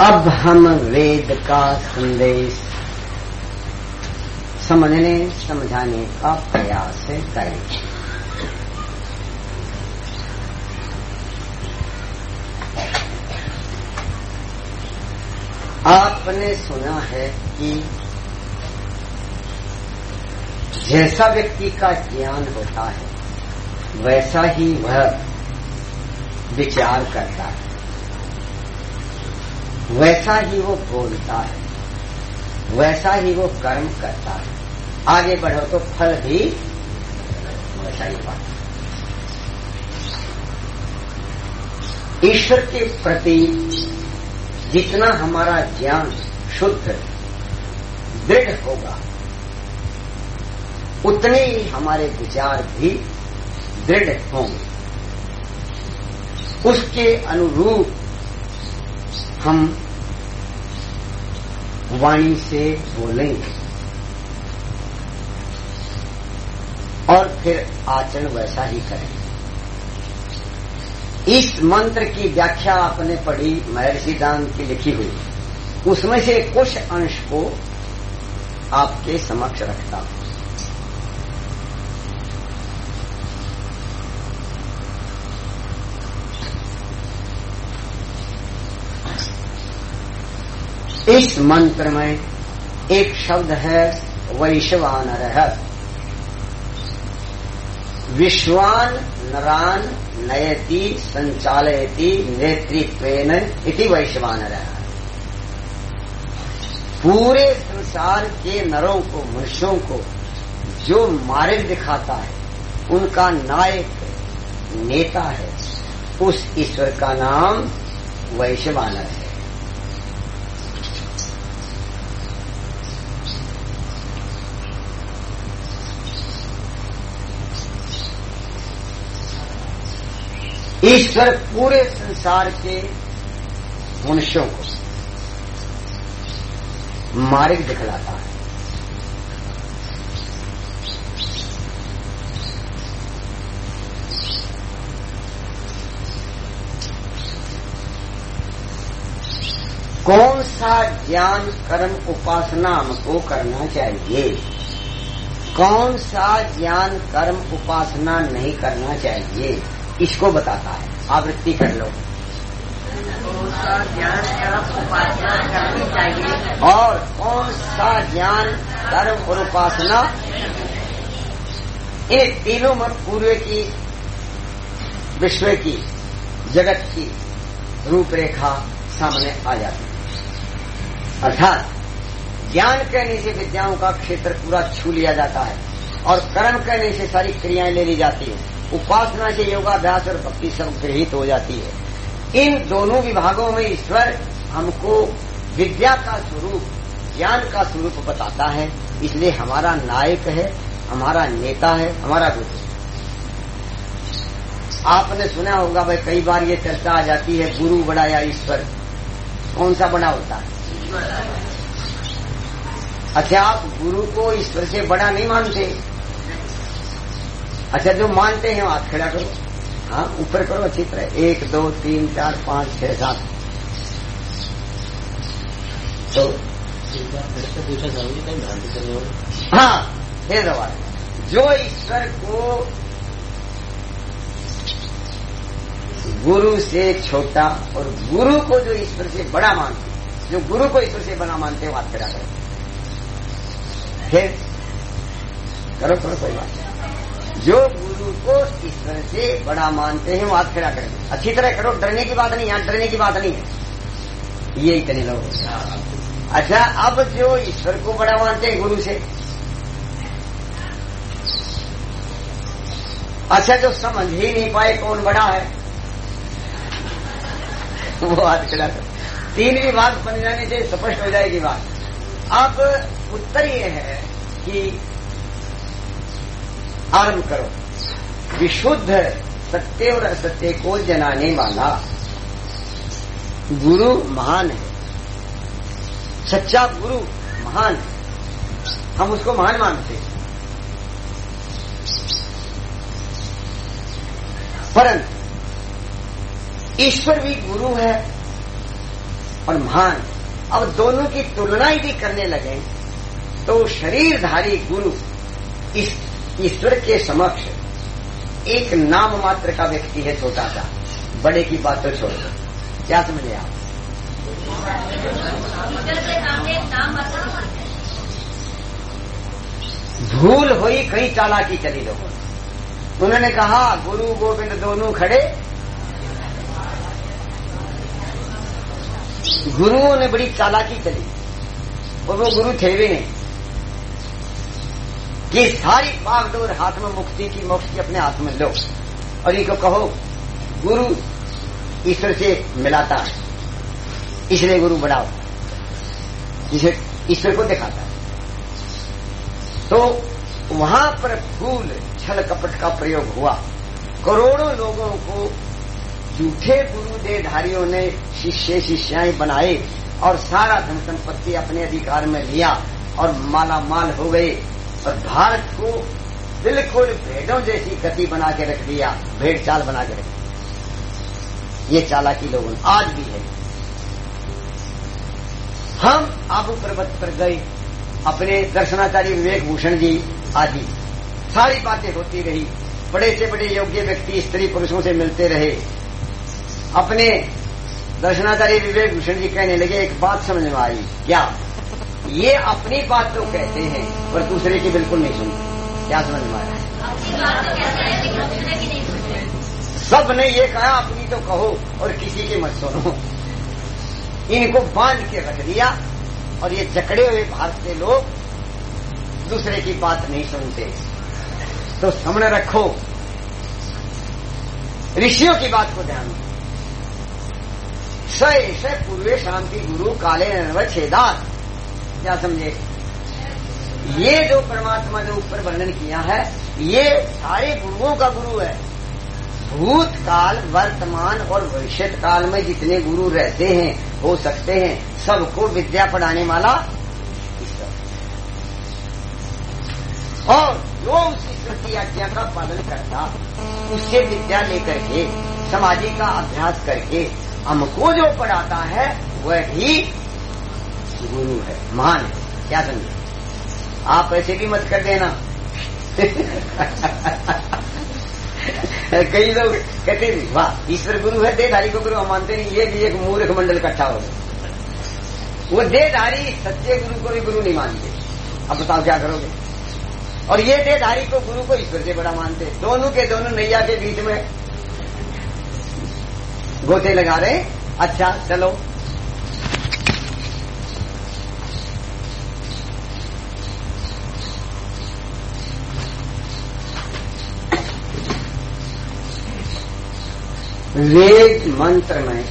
अब हम वेद का संदेश समझने, समझाने का प्रयास करें। आपने सुना है कि जैसा व्यक्ति का ज्ञान होता है, वैसा ही वह विचार करता है। वैसा ही वो बोलता है, वैसा ही वो कर्म करता है। आगे बढ़ो तो फल भी वैसा ही पाता ईश्वर के प्रति जितना हमारा ज्ञान शुद्ध, दृढ़ होगा, उतने ही हमारे विचार भी दृढ़ होंगे। उसके अनुरूप हम वाणी से बोलेंगे। और फिर आचरण वैसा ही करेंगे। इस मंत्र की व्याख्या आपने पढ़ी महर्षि दान की लिखी हुई। उसमें से कुछ अंश को आपके समक्ष रखता हूँ। इस मंत्र में एक शब्द है, वैश्वानर। विश्वान नरान नयति संचालयति नेतृत्वेन इति वैश्वानर। पूरे संसार के नरों को, मनुष्यों को जो मार्ग दिखाता है, उनका नायक नेता है। उस ईश्वर का नाम वैश्वानर। है ईश्वर पूरे संसार के मनुष्यों को मार्ग दिखलाता है। कौन सा ज्ञान कर्म उपासना हमको करना चाहिए? कौन सा ज्ञान कर्म उपासना नहीं करना चाहिए? इसको बताता है। आवृत्ति कर लो। और कौन सा ज्ञान कर्म और उपासना इन तीनों में पूर्व की, विश्व की, जगत की रूपरेखा सामने आ जाती है। अर्थात ज्ञान कहने से विद्याओं का क्षेत्र पूरा छू लिया जाता है और कर्म कहने से सारी क्रियाएँ ले ली जाती है। उपासना से योगाभ्यास और भक्ति सब गृहित हो जाती है। इन दोनों विभागों में ईश्वर हमको विद्या का स्वरूप, ज्ञान का स्वरूप बताता है। इसलिए हमारा नायक है, हमारा नेता है, हमारा गुरु। आपने सुना होगा भाई, कई बार ये चर्चा आ जाती है, गुरु बड़ा या ईश्वर। कौन सा बड़ा होता है? अच्छा आप गुरु को ईश्वर से बड़ा नहीं मानते। अच्छा जो मानते हैं हाथ खड़ा करो। हाँ ऊपर करो अच्छी तरह एक, दो, तीन, चार, पाँच, छह, सात। तो हो सवाल जो ईश्वर को गुरु से छोटा और गुरु को जो ईश्वर से बड़ा मानते जो गुरु को ईश्वर से बड़ा मानते हैं हाथ खड़ा करो। फिर करो करो, कोई बात जो गुरु को ईश्वर से बड़ा मानते हैं, वो हाथ खड़ा करेंगे अच्छी तरह करो, डरने की बात नहीं यहाँ डरने की बात नहीं है। ये इतने लोग अच्छा अब जो ईश्वर को बड़ा मानते हैं गुरु से। अच्छा जो समझ ही नहीं पाए कौन बड़ा है, वो हाथ खड़ा कर। तीन भी बात बन जाने से स्पष्ट हो जाएगी बात। अब उत्तर ये है कि आरंभ करो। विशुद्ध सत्य और असत्य को जनाने वाला। गुरु महान है। सच्चा गुरु महान है। हम उसको महान मानते हैं। परंतु, ईश्वर भी गुरु है और महान। अब दोनों की तुलना यदि करने लगे तो शरीरधारी गुरु इस ईश्वर के समक्ष एक नाम मात्र का व्यक्ति है छोटा सा। बड़े की बात तो छोड़ दो। क्या समझे आप? भूल हुई कहीं चालाकी चली लोगों उन्होंने कहा, गुरु गोविंद दोनों खड़े। गुरुओं ने बड़ी चालाकी चली। और वो गुरु थे भी नहीं। कि सारी बागडोर हाथ में मुक्ति की मोक्ष की अपने हाथ में लो। और इनको कहो, गुरु, ईश्वर से मिलाता है। इसलिए गुरु बढ़ाओ। जिसे ईश्वर को दिखाता है। तो वहाँ पर फूल, छल कपट का प्रयोग हुआ। करोड़ों लोगों को झूठे गुरु देधारियों ने शिष्य शिष्याएँ बनाए और सारा धन संपत्ति अपने अधिकार में लिया और माला माल हो गए। और भारत को बिल्कुल भेड़ों जैसी गति बना के रख दिया, भेड़ चाल बना के रख ये चालाकी लोगों ने आज भी है। हम आबू पर्वत पर गए। अपने दर्शनाचार्य विवेक भूषण जी आदि सारी बातें होती रही। बड़े से बड़े योग्य व्यक्ति स्त्री पुरुषों से मिलते रहे। अपने दर्शनाचार्य विवेक भूषण जी कहने लगे, एक बात समझ में आई। क्या? ये अपनी बात तो कहते हैं पर दूसरे की बिल्कुल नहीं सुनते। क्या समझ में आया सबने ये कहा अपनी तो कहो और किसी की मत सुनो। इनको बाँध के रख दिया और ये जकड़े हुए भारत के लोग दूसरे की बात नहीं सुनते। तो सामने रखो। ऋषियों की बात को ध्यान दो। सैष पूर्वे शांति गुरु काले निर्व छेदार क्या समझे? ये जो परमात्मा ने ऊपर वर्णन किया है, ये सारे गुरुओं का गुरु है। भूतकाल, वर्तमान और भविष्य काल में जितने गुरु रहते हैं, हो सकते हैं, सबको विद्या पढ़ाने वाला और जो उस ईश्वर की आज्ञा का पालन करता, उससे विद्या लेकर के, समाधि का अभ्यास करके, हमको जो पढ़ाता है, वह ही गुरु है, महान है, क्या समझे? आप ऐसे भी मत कर देना। कई लोग कहते हैं, वाह, ईश्वर गुरु है देधारी को गुरु हम मानते नहीं, ये भी एक मूर्ख मंडल इकट्ठा हो वो देधारी सच्चे गुरु को भी गुरु नहीं मानते। अब बताओ क्या करोगे? और ये देधारी को गुरु को ईश्वर से बड़ा मानते। दोनों के दोनों नैया के बीच में गोते लगा रहे अच्छा चलो वेद मंत्र में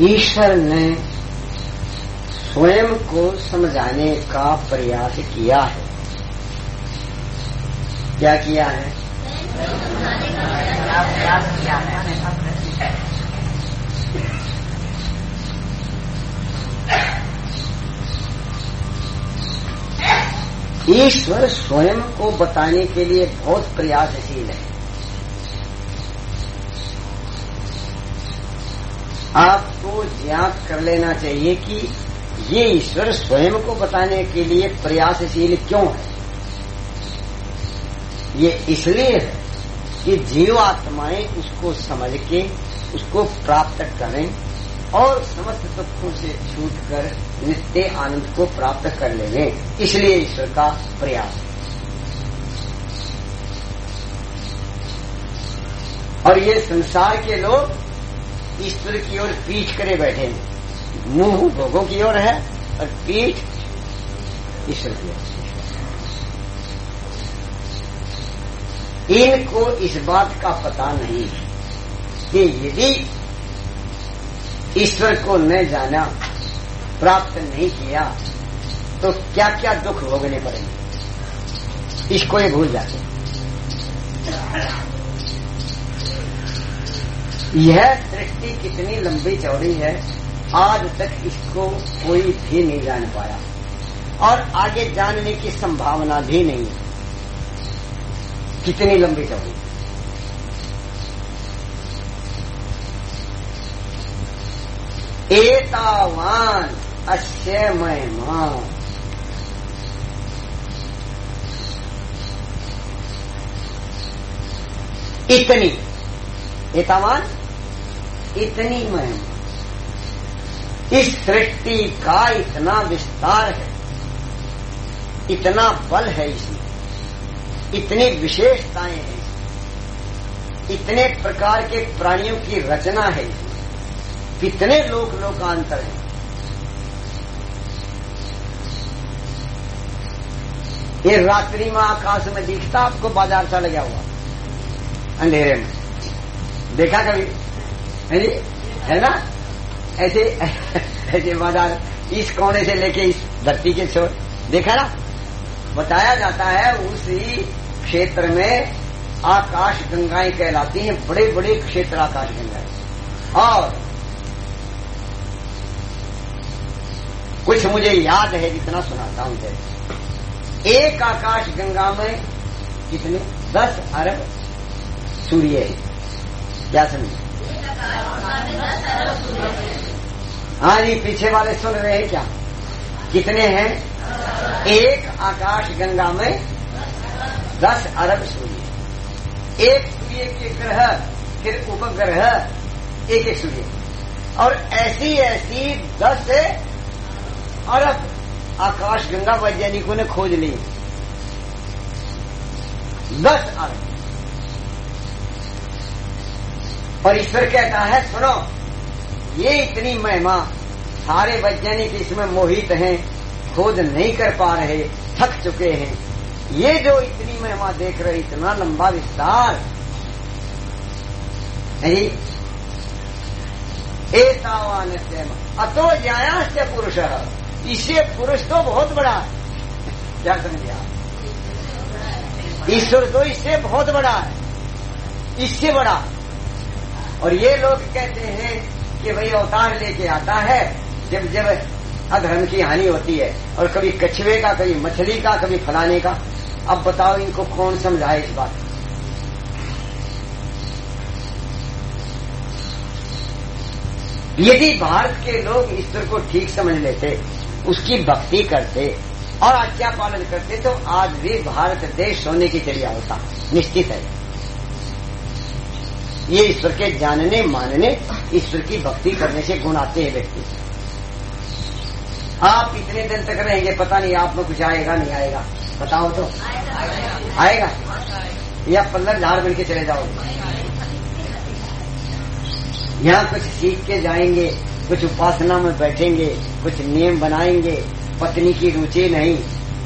ईश्वर ने स्वयं को समझाने का प्रयास किया है। क्या किया है? ईश्वर स्वयं को बताने के लिए बहुत प्रयासशील है। आपको ज्ञात कर लेना चाहिए कि ये ईश्वर स्वयं को बताने के लिए प्रयासशील क्यों है? ये इसलिए है कि जीवात्माएँ उसको समझ के, उसको प्राप्त करें और समस्त तत्वों से छूट कर नित्य आनंद को प्राप्त कर लेंगे। इसलिए ईश्वर का प्रयास। और ये संसार के लोग ईश्वर की ओर पीठ करे बैठे हैं। मुँह भोगों की ओर है और पीठ ईश्वर की ओर इनको इस बात का पता नहीं कि यदि ईश्वर को न जाना, प्राप्त नहीं किया तो क्या क्या दुख भोगने पड़ेंगे? इसको ये भूल जाते यह सृष्टि कितनी लंबी चौड़ी है, आज तक इसको कोई भी नहीं जान पाया, और आगे जानने की संभावना भी नहीं है। कितनी लंबी चौड़ी? एतावान अश्य महिमा इतनी। एतावान? इतनी महिमा इस सृष्टि का इतना विस्तार है। इतना बल है इसमें। इतनी विशेषताएँ हैं। इतने प्रकार के प्राणियों की रचना है। इसमें कितने लोक लोकांतर हैं। ये रात्रि में आकाश में दिखता आपको बाज़ार सा लगा हुआ। अंधेरे में। देखा कभी? है जी? है ना? ऐसे ऐसे बाज़ार इस कोने से लेके इस धरती के छोर। देखा ना? बताया जाता है उसी क्षेत्र में आकाश गंगाएँ कहलाती हैं। बड़े बड़े क्षेत्र आकाश गंगाएँ। और कुछ मुझे याद है जितना सुनाता हूँ जैसे एक आकाश गंगा में कितने दस अरब सूर्य है। क्या समझे? हाँ जी, पीछे वाले सुन रहे हैं क्या? कितने हैं? एक आकाश गंगा में दस अरब सूर्य एक सूर्य के ग्रह, फिर उपग्रह, एक एक सूर्य। और ऐसी ऐसी दस अरब आकाश गंगा वैज्ञानिकों ने खोज ली। दस अरब और ईश्वर कहता है, सुनो, ये इतनी महिमा, सारे वैज्ञानिक इसमें मोहित हैं, खोज नहीं कर पा रहे, थक चुके हैं। ये जो इतनी महिमा देख रहे, इतना लंबा विस्तार। एतावान अतो ज्याया से पुरुष। इससे पुरुष तो बहुत बड़ा है। क्या समझे आप? ईश्वर तो इससे बहुत बड़ा है। इससे बड़ा। और ये लोग कहते हैं कि भाई अवतार लेके आता है, जब जब अधर्म की हानि होती है और कभी कछुए का, कभी मछली का, कभी फलाने का। अब बताओ इनको कौन समझाए इस बात? यदि भारत के लोग ईश्वर को ठीक समझ लेते उसकी भक्ति करते और आज्ञा पालन करते तो आज भी भारत देश सोने की ज़रिया होता निश्चित है। ये ईश्वर के जानने, मानने, ईश्वर की भक्ति करने से गुण आते हैं व्यक्ति। आप इतने दिन तक रहेंगे, पता नहीं आप में कुछ आएगा, नहीं आएगा। बताओ तो। आएगा? या पल्लर झाड़ बन के चले जाओगे? यहाँ कुछ सीख के जाएँगे कुछ उपासना में बैठेंगे, कुछ नियम बनाएँगे, पत्नी की रुचि नहीं।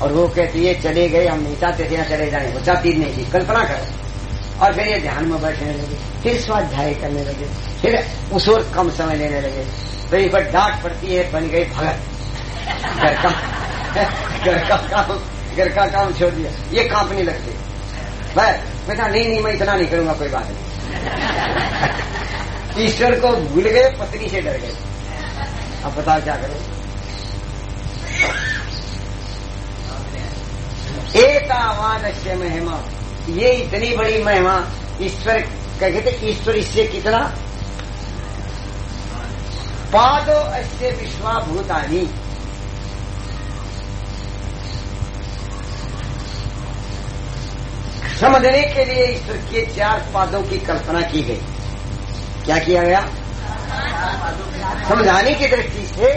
और वो कहती है, चले गए, हम थे यहाँ चले जाए, वो चाहती नहीं थी, कल्पना करो। और फिर ये ध्यान में बैठने लगे, फिर स्वाध्याय करने लगे, फिर उस और कम समय लेने लगे। फिर एक बार डांट पड़ती है, बन गई भगत। घर का घर का काम, घर का काम छोड़ दिया। ये कांपने लगते। बेटा नहीं नहीं, मैं इतना नहीं करूँगा, कोई बात नहीं। ईश्वर को भूल गए, पत्नी से डर गए। अब बताओ क्या करें? एतावान से महिमा। ये इतनी बड़ी महिमा, ईश्वर कहते थे ईश्वर इससे कितना? पादो अश्य विश्वाभूतानी। समझने के लिए ईश्वर के चार पादों की कल्पना की गई। क्या किया गया? समझाने की दृष्टि से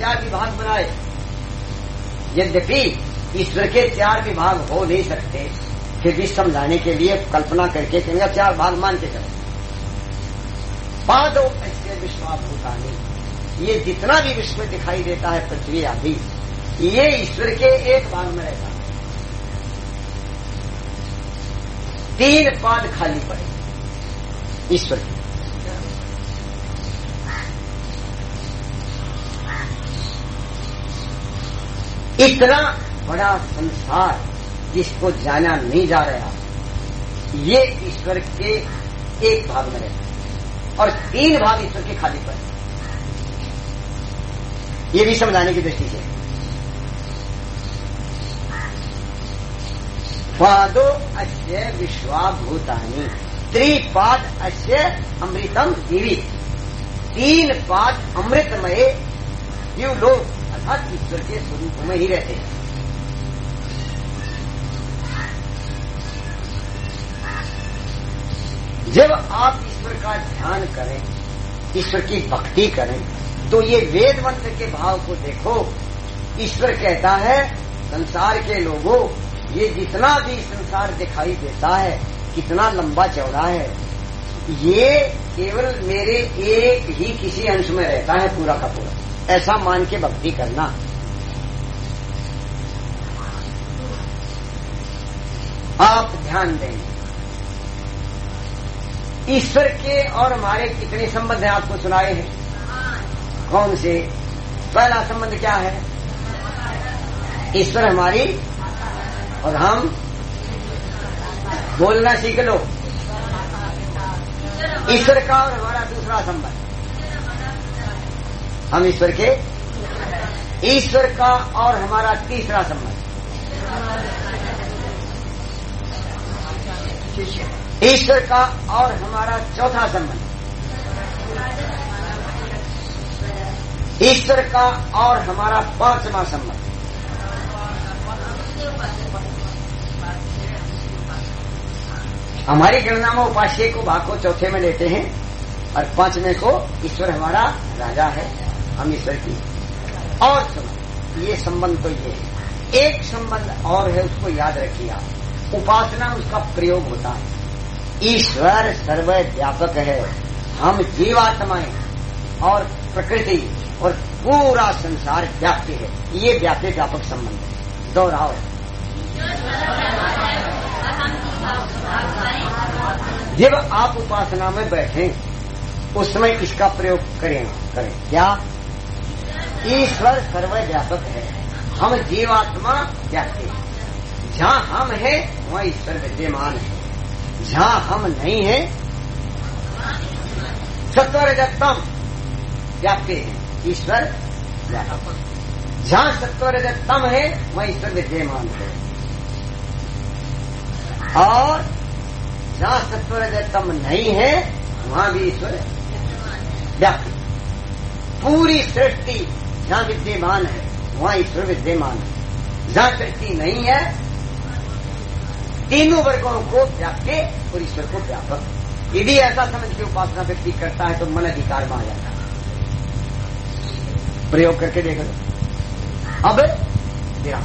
चार विभाग बनाए। यद्यपि ईश्वर के चार विभाग हो नहीं सकते, फिर भी समझाने के लिए कल्पना करके कहेंगे चार भाग मान के चलो। पादो ऐसे विश्वाभूतानी ये जितना भी विश्व दिखाई देता है, पृथ्वी आदि, ये ईश्वर के एक भाग में रहता है। तीन पाद खाली पड़े ईश्वर के। इतना बड़ा संसार जिसको जाना नहीं जा रहा, ये ईश्वर के एक भाग में रहता और तीन भाग ईश्वर के खाली पड़े ये भी समझाने की दृष्टि से। पादो अश्य विश्वाभूतानी, त्रिपाद अश्य अमृतम दिवी तीन पाद अमृतमय जीव लोग अर्थात ईश्वर के स्वरूप में ही रहते हैं। जब आप ईश्वर का ध्यान करें, ईश्वर की भक्ति करें तो ये वेद मंत्र के भाव को देखो। ईश्वर कहता है, संसार के लोगों, ये जितना भी संसार दिखाई देता है, कितना लंबा चौड़ा है। ये केवल मेरे एक ही किसी अंश में रहता है, पूरा का पूरा। ऐसा मान के भक्ति करना। आप ध्यान देंगे ईश्वर के और हमारे कितने संबंध हैं? आपको सुनाए हैं। कौन से? पहला संबंध क्या है? ईश्वर हमारी और हम। बोलना सीख लो। ईश्वर का और हमारा दूसरा संबंध। हम ईश्वर के ईश्वर का और हमारा तीसरा संबंध। ईश्वर का और हमारा चौथा संबंध। ईश्वर का और हमारा पांचवा संबंध। हमारी गणना में उपास्य को भाग को चौथे में लेते हैं और पांचवे को ईश्वर हमारा राजा है। हम ईश्वर की और सुनो, ये संबंध तो ये है। एक संबंध और है, उसको याद रखिए आप। उपासना उसका प्रयोग होता है। ईश्वर सर्व व्यापक है। हम जीवात्माएँ और प्रकृति और पूरा संसार व्याप्य है। ये व्याप्य व्यापक संबंध है। दोहराओ। जब आप उपासना में बैठे उस समय इसका प्रयोग करें करें। क्या? ईश्वर सर्वव्यापक है। हम जीवात्मा जाते हैं। जहाँ हम हैं, वहाँ ईश्वर विद्यमान है। जहाँ हम नहीं है सत्वर जगतम व्याप्ति हैं। ईश्वर व्यापक जहाँ सत्वर जगतम है, वहाँ ईश्वर विद्यमान है। और जहाँ सत्वर रजतम नहीं है, वहाँ भी ईश्वर व्याप्त पूरी सृष्टि जहाँ विद्यमान है, वहाँ ईश्वर विद्यमान है। जहाँ सृष्टि नहीं है, तीनों वर्गों को व्याप्य और ईश्वर को व्यापक यदि ऐसा समझ के उपासना व्यक्ति करता है तो मन अधिकार में आ जाता है। प्रयोग करके देख लो। अब विराम